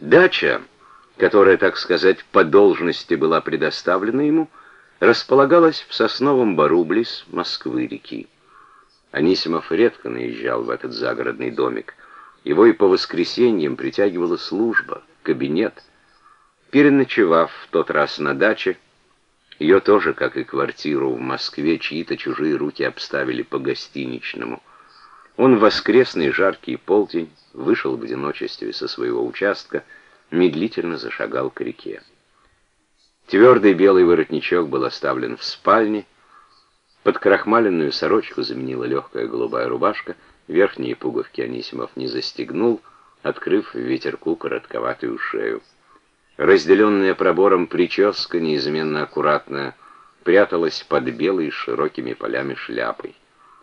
Дача, которая, так сказать, по должности была предоставлена ему, располагалась в сосновом бару близ Москвы-реки. Анисимов редко наезжал в этот загородный домик. Его и по воскресеньям притягивала служба, кабинет. Переночевав в тот раз на даче, ее тоже, как и квартиру в Москве, чьи-то чужие руки обставили по-гостиничному. Он в воскресный жаркий полдень вышел в одиночестве со своего участка, медлительно зашагал к реке. Твердый белый воротничок был оставлен в спальне, под крахмаленную сорочку заменила легкая голубая рубашка, верхние пуговки Анисимов не застегнул, открыв ветерку коротковатую шею. Разделенная пробором прическа, неизменно аккуратная, пряталась под белой широкими полями шляпой.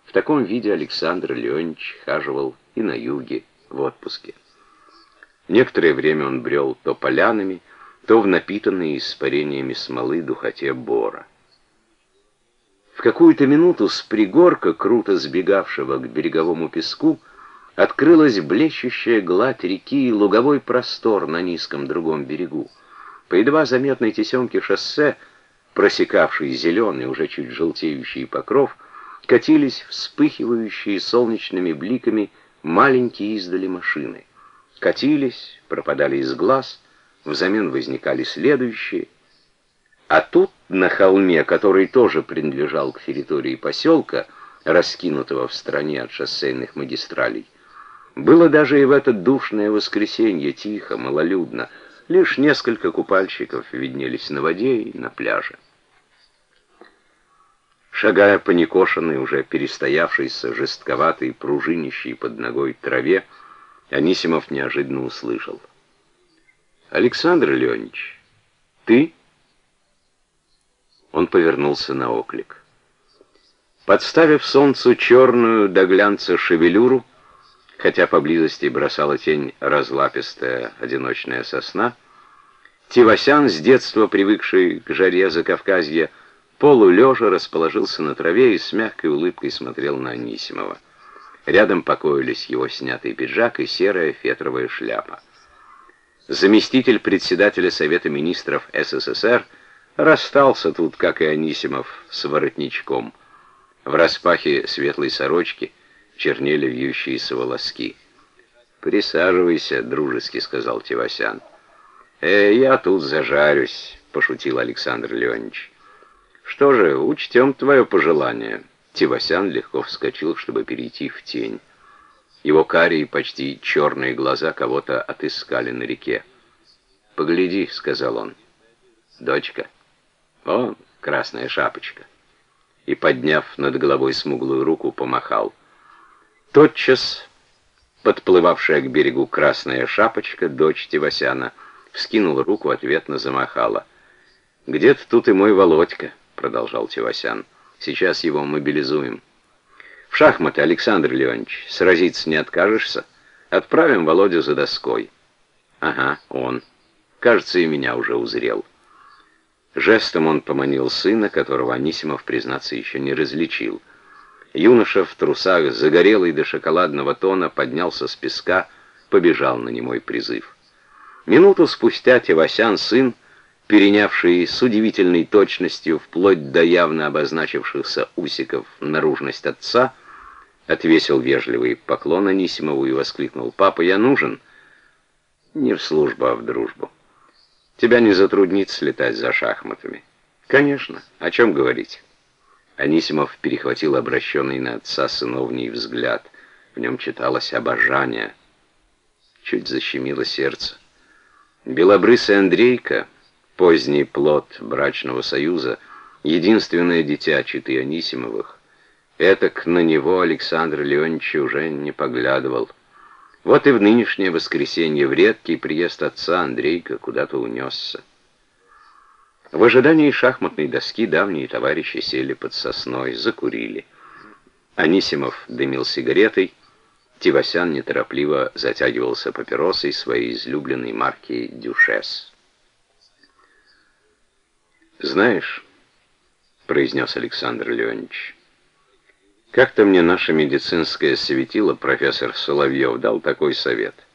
В таком виде Александр Леонидович хаживал и на юге, в отпуске. Некоторое время он брел то полянами, то в напитанной испарениями смолы духоте бора. В какую-то минуту с пригорка, круто сбегавшего к береговому песку, открылась блещущая гладь реки и луговой простор на низком другом берегу. По едва заметной тесемке шоссе, просекавший зеленый, уже чуть желтеющий покров, катились вспыхивающие солнечными бликами маленькие издали машины. Катились, пропадали из глаз, взамен возникали следующие. А тут, на холме, который тоже принадлежал к территории поселка, раскинутого в стороне от шоссейных магистралей, было даже и в это душное воскресенье тихо, малолюдно. Лишь несколько купальщиков виднелись на воде и на пляже. Шагая по некошенной, уже перестоявшейся, жестковатой, пружинищей под ногой траве, Анисимов неожиданно услышал. «Александр Леонидович, ты?» Он повернулся на оклик. Подставив солнцу черную до глянца шевелюру, хотя поблизости бросала тень разлапистая одиночная сосна, Тивасян, с детства привыкший к жаре Закавказья, полулежа расположился на траве и с мягкой улыбкой смотрел на Анисимова. Рядом покоились его снятый пиджак и серая фетровая шляпа. Заместитель председателя Совета министров СССР расстался тут, как и Анисимов, с воротничком. В распахе светлой сорочки чернели вьющиеся волоски. «Присаживайся», — дружески сказал Тивасян. «Э, я тут зажарюсь», — пошутил Александр Леонидович. «Что же, учтем твое пожелание». Тивасян легко вскочил, чтобы перейти в тень. Его карие, почти черные глаза кого-то отыскали на реке. «Погляди», — сказал он. «Дочка». «О, красная шапочка». И, подняв над головой смуглую руку, помахал. Тотчас подплывавшая к берегу красная шапочка, дочь Тивасяна, вскинула руку, ответно замахала. «Где-то тут и мой Володька», — продолжал Тивасян. «Сейчас его мобилизуем». «В шахматы, Александр Леонидович, сразиться не откажешься? Отправим Володю за доской». «Ага, он. Кажется, и меня уже узрел». Жестом он поманил сына, которого Анисимов, признаться, еще не различил — Юноша в трусах, загорелый до шоколадного тона, поднялся с песка, побежал на немой призыв. Минуту спустя Тевасян, сын, перенявший с удивительной точностью, вплоть до явно обозначившихся усиков, наружность отца, отвесил вежливый поклон Анисимову и воскликнул, «Папа, я нужен?» «Не в службу, а в дружбу. Тебя не затруднит слетать за шахматами?» «Конечно. О чем говорить?» Анисимов перехватил обращенный на отца сыновний взгляд. В нем читалось обожание. Чуть защемило сердце. Белобрысый Андрейка, поздний плод брачного союза, единственное дитя читы Анисимовых, этак на него Александр Леонидович уже не поглядывал. Вот и в нынешнее воскресенье в редкий приезд отца Андрейка куда-то унесся. В ожидании шахматной доски давние товарищи сели под сосной, закурили. Анисимов дымил сигаретой, Тивасян неторопливо затягивался папиросой своей излюбленной марки «Дюшес». «Знаешь», — произнес Александр Леонидович, — «как-то мне наше медицинское светило профессор Соловьев дал такой совет —